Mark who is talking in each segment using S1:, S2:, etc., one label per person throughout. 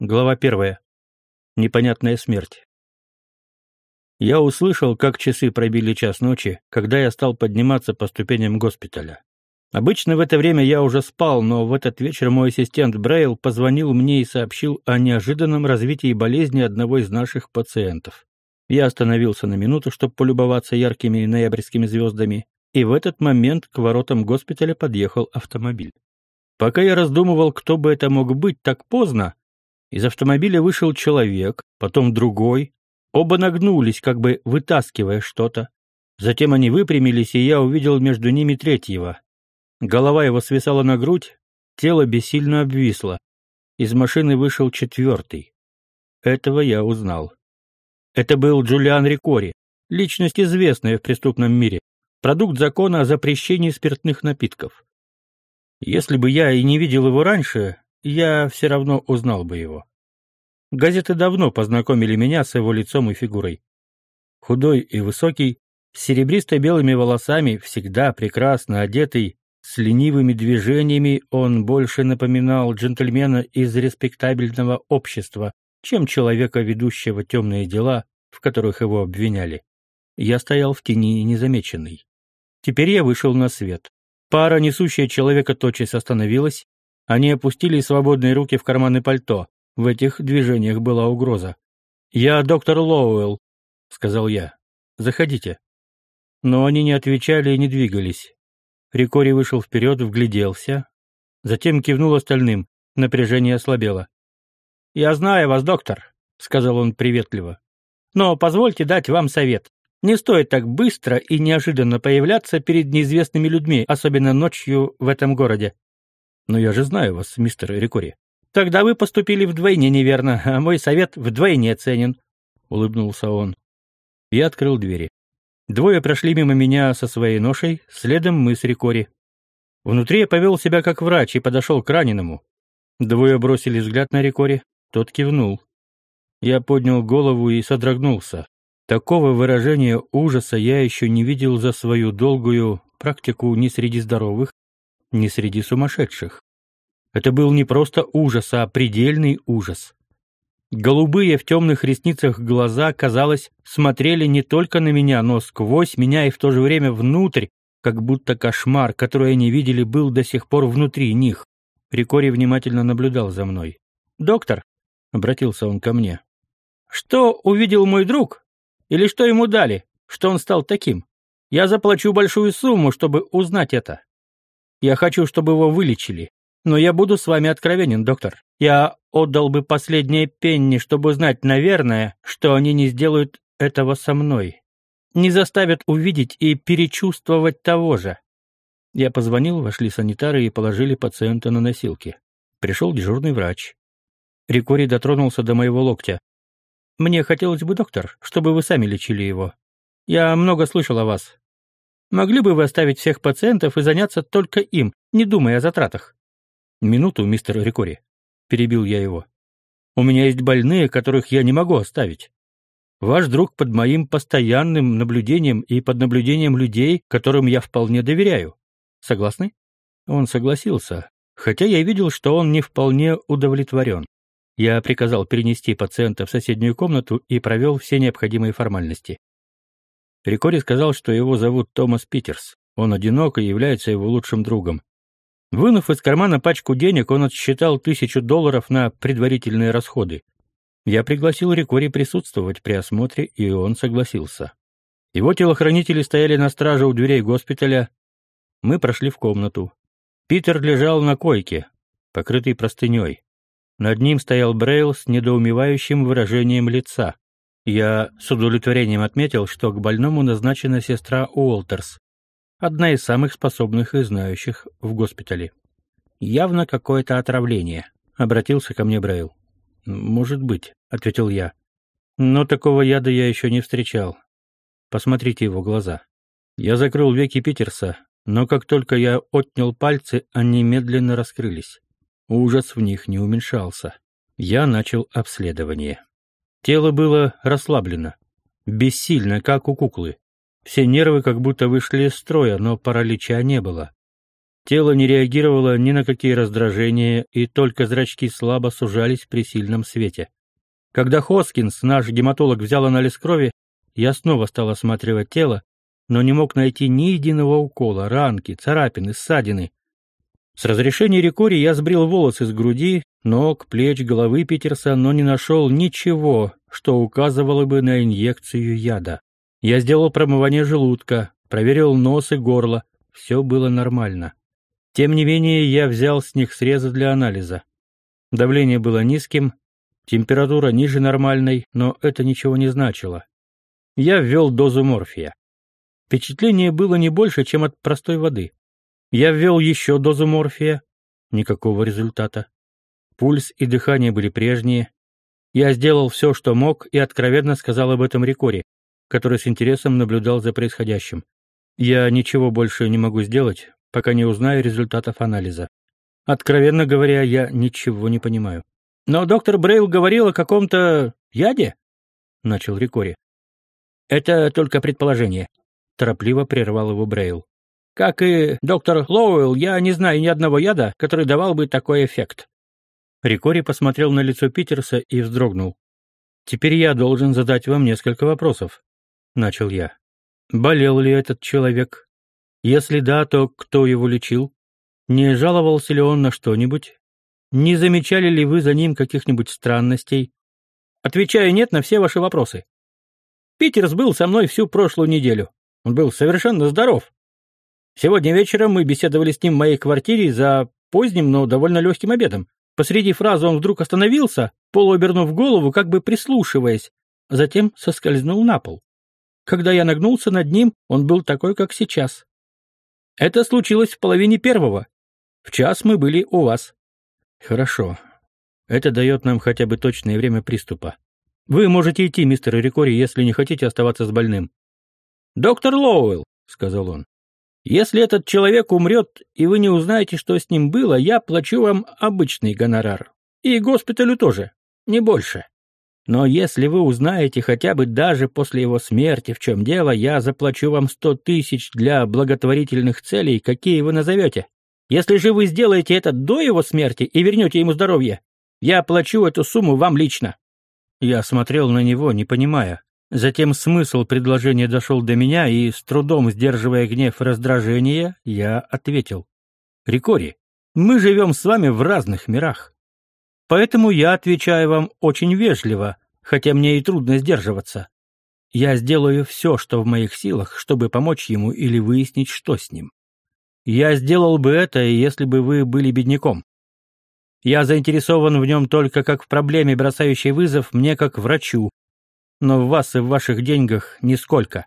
S1: Глава первая. Непонятная смерть. Я услышал, как часы пробили час ночи, когда я стал подниматься по ступеням госпиталя. Обычно в это время я уже спал, но в этот вечер мой ассистент Брейл позвонил мне и сообщил о неожиданном развитии болезни одного из наших пациентов. Я остановился на минуту, чтобы полюбоваться яркими ноябрьскими звездами, и в этот момент к воротам госпиталя подъехал автомобиль. Пока я раздумывал, кто бы это мог быть так поздно, из автомобиля вышел человек, потом другой. Оба нагнулись, как бы вытаскивая что-то. Затем они выпрямились, и я увидел между ними третьего. Голова его свисала на грудь, тело бессильно обвисло. Из машины вышел четвертый. Этого я узнал. Это был Джулиан Рикори, личность известная в преступном мире, продукт закона о запрещении спиртных напитков. Если бы я и не видел его раньше, я все равно узнал бы его. Газеты давно познакомили меня с его лицом и фигурой. Худой и высокий, с серебристо-белыми волосами, всегда прекрасно одетый, с ленивыми движениями он больше напоминал джентльмена из респектабельного общества, чем человека, ведущего темные дела, в которых его обвиняли. Я стоял в тени незамеченный. Теперь я вышел на свет. Пара, несущая человека, тотчас остановилась, они опустили свободные руки в карманы пальто. В этих движениях была угроза. «Я доктор Лоуэлл», — сказал я. «Заходите». Но они не отвечали и не двигались. Рикори вышел вперед, вгляделся. Затем кивнул остальным. Напряжение ослабело. «Я знаю вас, доктор», — сказал он приветливо. «Но позвольте дать вам совет. Не стоит так быстро и неожиданно появляться перед неизвестными людьми, особенно ночью в этом городе. Но я же знаю вас, мистер Рикори. Тогда вы поступили вдвойне неверно, а мой совет вдвойне ценен, улыбнулся он. Я открыл двери. Двое прошли мимо меня со своей ношей, следом мы с Рикори. Внутри я повел себя как врач и подошел к раненому. Двое бросили взгляд на Рикори, тот кивнул. Я поднял голову и содрогнулся. Такого выражения ужаса я еще не видел за свою долгую практику ни среди здоровых, ни среди сумасшедших. Это был не просто ужас, а предельный ужас. Голубые в темных ресницах глаза, казалось, смотрели не только на меня, но сквозь меня и в то же время внутрь, как будто кошмар, который они видели, был до сих пор внутри них. Рикори внимательно наблюдал за мной. «Доктор», — обратился он ко мне, — «что увидел мой друг? Или что ему дали, что он стал таким? Я заплачу большую сумму, чтобы узнать это». Я хочу, чтобы его вылечили. Но я буду с вами откровенен, доктор. Я отдал бы последние пенни, чтобы знать, наверное, что они не сделают этого со мной. Не заставят увидеть и перечувствовать того же. Я позвонил, вошли санитары и положили пациента на носилки. Пришел дежурный врач. Рикори дотронулся до моего локтя. «Мне хотелось бы, доктор, чтобы вы сами лечили его. Я много слышал о вас. Могли бы вы оставить всех пациентов и заняться только им, не думая о затратах? Минуту, мистер Рикори. Перебил я его. У меня есть больные, которых я не могу оставить. Ваш друг под моим постоянным наблюдением и под наблюдением людей, которым я вполне доверяю. Согласны? Он согласился, хотя я видел, что он не вполне удовлетворен. Я приказал перенести пациента в соседнюю комнату и провел все необходимые формальности. Рикори сказал, что его зовут Томас Питерс. Он одинок и является его лучшим другом. Вынув из кармана пачку денег, он отсчитал тысячу долларов на предварительные расходы. Я пригласил Рикори присутствовать при осмотре, и он согласился. Его телохранители стояли на страже у дверей госпиталя. Мы прошли в комнату. Питер лежал на койке, покрытый простыней. Над ним стоял Брейл с недоумевающим выражением лица. Я с удовлетворением отметил, что к больному назначена сестра Уолтерс, одна из самых способных и знающих в госпитале. «Явно какое-то отравление», — обратился ко мне Брейл. «Может быть», — ответил я. «Но такого яда я еще не встречал. Посмотрите его глаза». Я закрыл веки Питерса, но как только я отнял пальцы, они медленно раскрылись. Ужас в них не уменьшался. Я начал обследование. Тело было расслаблено, бессильно, как у куклы. Все нервы как будто вышли из строя, но паралича не было. Тело не реагировало ни на какие раздражения, и только зрачки слабо сужались при сильном свете. Когда Хоскинс, наш гематолог, взял анализ крови, я снова стал осматривать тело, но не мог найти ни единого укола, ранки, царапины, ссадины. С разрешения Рикори я сбрил волосы с груди, ног, плеч, головы Питерса, но не нашел ничего, что указывало бы на инъекцию яда. Я сделал промывание желудка, проверил нос и горло, все было нормально. Тем не менее, я взял с них срезы для анализа. Давление было низким, температура ниже нормальной, но это ничего не значило. Я ввел дозу морфия. Впечатление было не больше, чем от простой воды. Я ввел еще дозу морфия. Никакого результата. Пульс и дыхание были прежние. Я сделал все, что мог, и откровенно сказал об этом Рикоре, который с интересом наблюдал за происходящим. Я ничего больше не могу сделать, пока не узнаю результатов анализа. Откровенно говоря, я ничего не понимаю. Но доктор Брейл говорил о каком-то яде, начал Рикори. Это только предположение торопливо прервал его Брейл. Как и доктор Лоуэлл, я не знаю ни одного яда, который давал бы такой эффект. Рикори посмотрел на лицо Питерса и вздрогнул. «Теперь я должен задать вам несколько вопросов», — начал я. «Болел ли этот человек? Если да, то кто его лечил? Не жаловался ли он на что-нибудь? Не замечали ли вы за ним каких-нибудь странностей? Отвечаю «нет» на все ваши вопросы. Питерс был со мной всю прошлую неделю. Он был совершенно здоров. Сегодня вечером мы беседовали с ним в моей квартире за поздним, но довольно легким обедом. Посреди фразы он вдруг остановился, полуобернув голову, как бы прислушиваясь, а затем соскользнул на пол. Когда я нагнулся над ним, он был такой, как сейчас. Это случилось в половине первого. В час мы были у вас. Хорошо. Это дает нам хотя бы точное время приступа. Вы можете идти, мистер Рикори, если не хотите оставаться с больным. «Доктор Лоуэлл», — сказал он, — «если этот человек умрет, и вы не узнаете, что с ним было, я плачу вам обычный гонорар. И госпиталю тоже, не больше. Но если вы узнаете хотя бы даже после его смерти, в чем дело, я заплачу вам сто тысяч для благотворительных целей, какие вы назовете. Если же вы сделаете это до его смерти и вернете ему здоровье, я плачу эту сумму вам лично». Я смотрел на него, не понимая, Затем смысл предложения дошел до меня, и, с трудом сдерживая гнев и раздражение, я ответил. «Рикори, мы живем с вами в разных мирах. Поэтому я отвечаю вам очень вежливо, хотя мне и трудно сдерживаться. Я сделаю все, что в моих силах, чтобы помочь ему или выяснить, что с ним. Я сделал бы это, если бы вы были бедняком. Я заинтересован в нем только как в проблеме, бросающей вызов мне как врачу, но в вас и в ваших деньгах нисколько.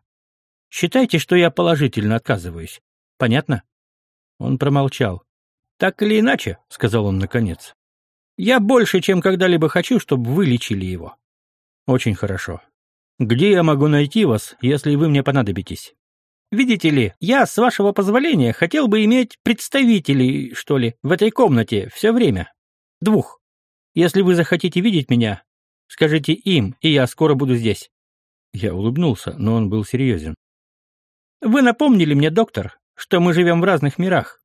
S1: Считайте, что я положительно отказываюсь. Понятно?» Он промолчал. «Так или иначе», — сказал он наконец, — «я больше, чем когда-либо хочу, чтобы вы лечили его». «Очень хорошо. Где я могу найти вас, если вы мне понадобитесь?» «Видите ли, я, с вашего позволения, хотел бы иметь представителей, что ли, в этой комнате все время. Двух. Если вы захотите видеть меня, Скажите им, и я скоро буду здесь». Я улыбнулся, но он был серьезен. «Вы напомнили мне, доктор, что мы живем в разных мирах.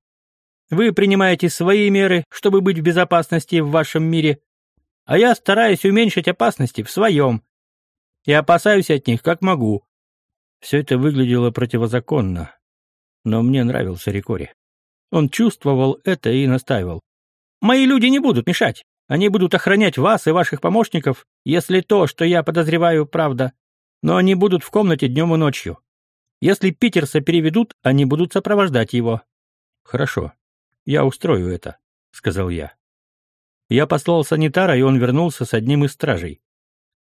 S1: Вы принимаете свои меры, чтобы быть в безопасности в вашем мире, а я стараюсь уменьшить опасности в своем и опасаюсь от них, как могу». Все это выглядело противозаконно, но мне нравился Рикори. Он чувствовал это и настаивал. «Мои люди не будут мешать. Они будут охранять вас и ваших помощников, если то, что я подозреваю, правда. Но они будут в комнате днем и ночью. Если Питерса переведут, они будут сопровождать его». «Хорошо, я устрою это», — сказал я. Я послал санитара, и он вернулся с одним из стражей.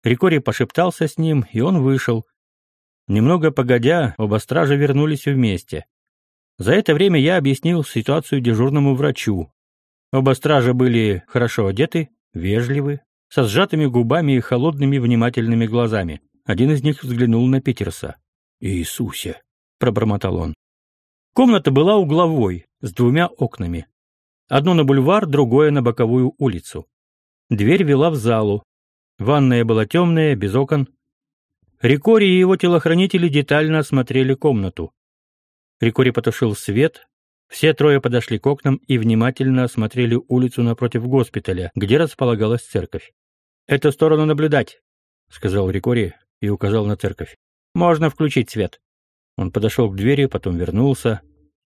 S1: Рикори пошептался с ним, и он вышел. Немного погодя, оба стража вернулись вместе. За это время я объяснил ситуацию дежурному врачу, Оба стража были хорошо одеты, вежливы, со сжатыми губами и холодными внимательными глазами. Один из них взглянул на Питерса. «Иисусе!» — пробормотал он. Комната была угловой, с двумя окнами. Одно на бульвар, другое на боковую улицу. Дверь вела в залу. Ванная была темная, без окон. Рикори и его телохранители детально осмотрели комнату. Рикори потушил свет, Все трое подошли к окнам и внимательно осмотрели улицу напротив госпиталя, где располагалась церковь. «Эту сторону наблюдать», — сказал Рикори и указал на церковь. «Можно включить свет». Он подошел к двери, потом вернулся.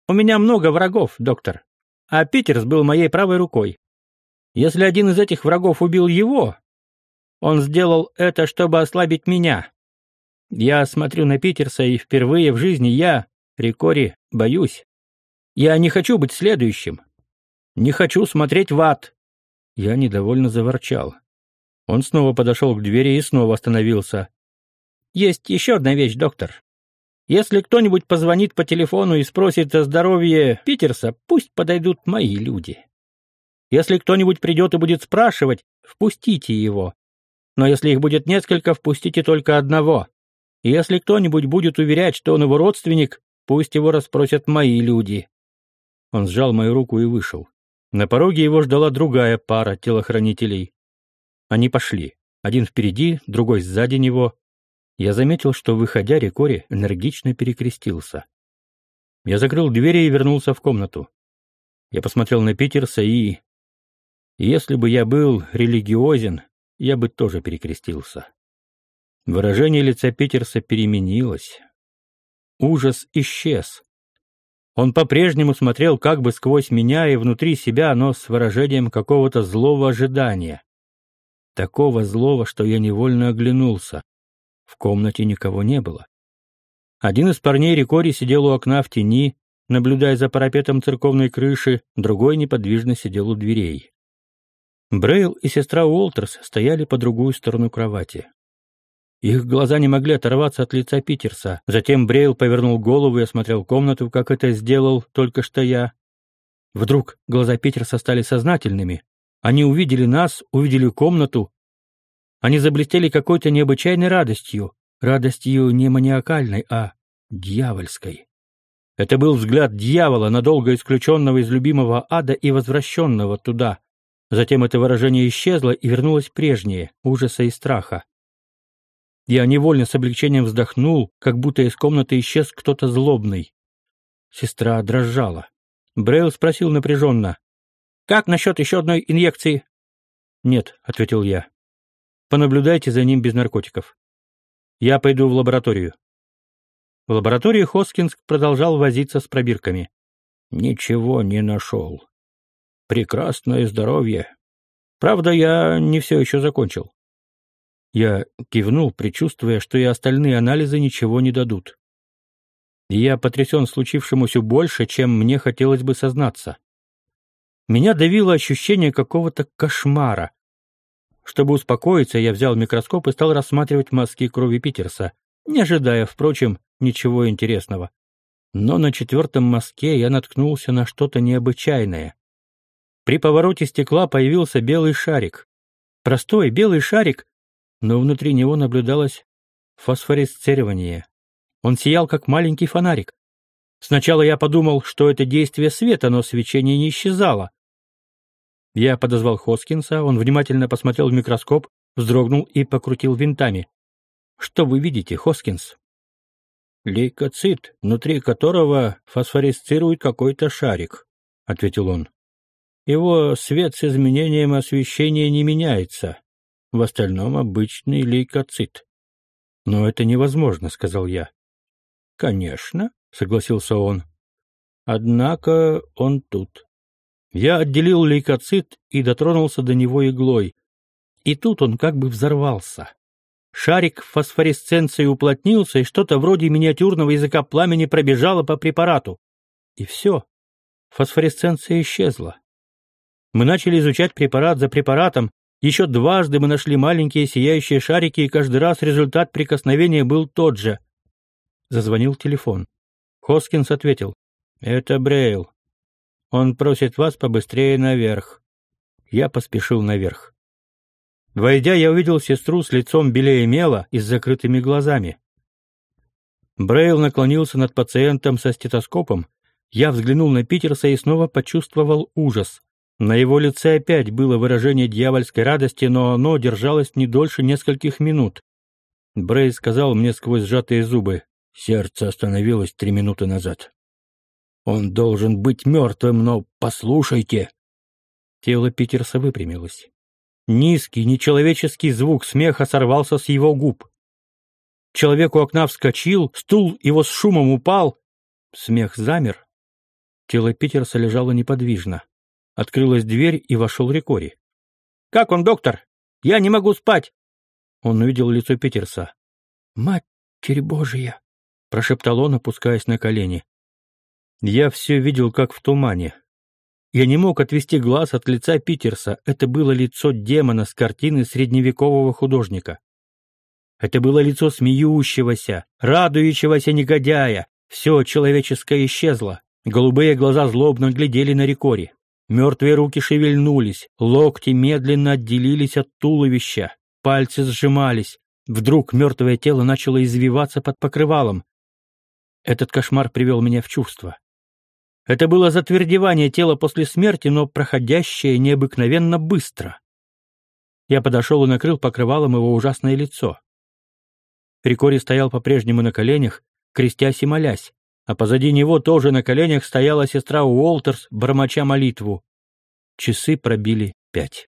S1: «У меня много врагов, доктор, а Питерс был моей правой рукой. Если один из этих врагов убил его, он сделал это, чтобы ослабить меня. Я смотрю на Питерса, и впервые в жизни я, Рикори, боюсь. Я не хочу быть следующим. Не хочу смотреть в ад. Я недовольно заворчал. Он снова подошел к двери и снова остановился. Есть еще одна вещь, доктор. Если кто-нибудь позвонит по телефону и спросит о здоровье Питерса, пусть подойдут мои люди. Если кто-нибудь придет и будет спрашивать, впустите его. Но если их будет несколько, впустите только одного. И если кто-нибудь будет уверять, что он его родственник, пусть его расспросят мои люди. Он сжал мою руку и вышел. На пороге его ждала другая пара телохранителей. Они пошли. Один впереди, другой сзади него. Я заметил, что, выходя, Рикори энергично перекрестился. Я закрыл двери и вернулся в комнату. Я посмотрел на Питерса и... Если бы я был религиозен, я бы тоже перекрестился. Выражение лица Питерса переменилось. Ужас исчез. Он по-прежнему смотрел как бы сквозь меня и внутри себя, но с выражением какого-то злого ожидания. Такого злого, что я невольно оглянулся. В комнате никого не было. Один из парней Рикори сидел у окна в тени, наблюдая за парапетом церковной крыши, другой неподвижно сидел у дверей. Брейл и сестра Уолтерс стояли по другую сторону кровати. Их глаза не могли оторваться от лица Питерса. Затем Брейл повернул голову и осмотрел комнату, как это сделал только что я. Вдруг глаза Питерса стали сознательными. Они увидели нас, увидели комнату. Они заблестели какой-то необычайной радостью. Радостью не маниакальной, а дьявольской. Это был взгляд дьявола, надолго исключенного из любимого ада и возвращенного туда. Затем это выражение исчезло и вернулось прежнее, ужаса и страха. Я невольно с облегчением вздохнул, как будто из комнаты исчез кто-то злобный. Сестра дрожала. Брейл спросил напряженно. «Как насчет еще одной инъекции?» «Нет», — ответил я. «Понаблюдайте за ним без наркотиков. Я пойду в лабораторию». В лаборатории Хоскинс продолжал возиться с пробирками. «Ничего не нашел. Прекрасное здоровье. Правда, я не все еще закончил. Я кивнул, предчувствуя, что и остальные анализы ничего не дадут. я потрясен случившемуся больше, чем мне хотелось бы сознаться. Меня давило ощущение какого-то кошмара. Чтобы успокоиться, я взял микроскоп и стал рассматривать мазки крови Питерса, не ожидая, впрочем, ничего интересного. Но на четвертом мазке я наткнулся на что-то необычайное. При повороте стекла появился белый шарик. Простой белый шарик, но внутри него наблюдалось фосфоресцирование. Он сиял, как маленький фонарик. Сначала я подумал, что это действие света, но свечение не исчезало. Я подозвал Хоскинса, он внимательно посмотрел в микроскоп, вздрогнул и покрутил винтами. «Что вы видите, Хоскинс?» «Лейкоцит, внутри которого фосфоресцирует какой-то шарик», — ответил он. «Его свет с изменением освещения не меняется в остальном обычный лейкоцит. «Но это невозможно», — сказал я. «Конечно», — согласился он. «Однако он тут». Я отделил лейкоцит и дотронулся до него иглой. И тут он как бы взорвался. Шарик фосфоресценции уплотнился, и что-то вроде миниатюрного языка пламени пробежало по препарату. И все. Фосфоресценция исчезла. Мы начали изучать препарат за препаратом, еще дважды мы нашли маленькие сияющие шарики, и каждый раз результат прикосновения был тот же. Зазвонил телефон. Хоскинс ответил. «Это Брейл. Он просит вас побыстрее наверх». Я поспешил наверх. Войдя, я увидел сестру с лицом белее мела и с закрытыми глазами. Брейл наклонился над пациентом со стетоскопом. Я взглянул на Питерса и снова почувствовал ужас. На его лице опять было выражение дьявольской радости, но оно держалось не дольше нескольких минут. Брей сказал мне сквозь сжатые зубы, сердце остановилось три минуты назад. Он должен быть мертвым, но послушайте!» Тело Питерса выпрямилось. Низкий, нечеловеческий звук смеха сорвался с его губ. Человек у окна вскочил, стул его с шумом упал. Смех замер. Тело Питерса лежало неподвижно. Открылась дверь, и вошел Рикори. «Как он, доктор? Я не могу спать!» Он увидел лицо Питерса. «Матерь Божия!» — прошептал он, опускаясь на колени. Я все видел, как в тумане. Я не мог отвести глаз от лица Питерса. Это было лицо демона с картины средневекового художника. Это было лицо смеющегося, радующегося негодяя. Все человеческое исчезло. Голубые глаза злобно глядели на Рикори. Мертвые руки шевельнулись, локти медленно отделились от туловища, пальцы сжимались. Вдруг мертвое тело начало извиваться под покрывалом. Этот кошмар привел меня в чувство. Это было затвердевание тела после смерти, но проходящее необыкновенно быстро. Я подошел и накрыл покрывалом его ужасное лицо. Рикори стоял по-прежнему на коленях, крестясь и молясь, а позади него тоже на коленях стояла сестра Уолтерс, бормоча молитву. Часы пробили пять.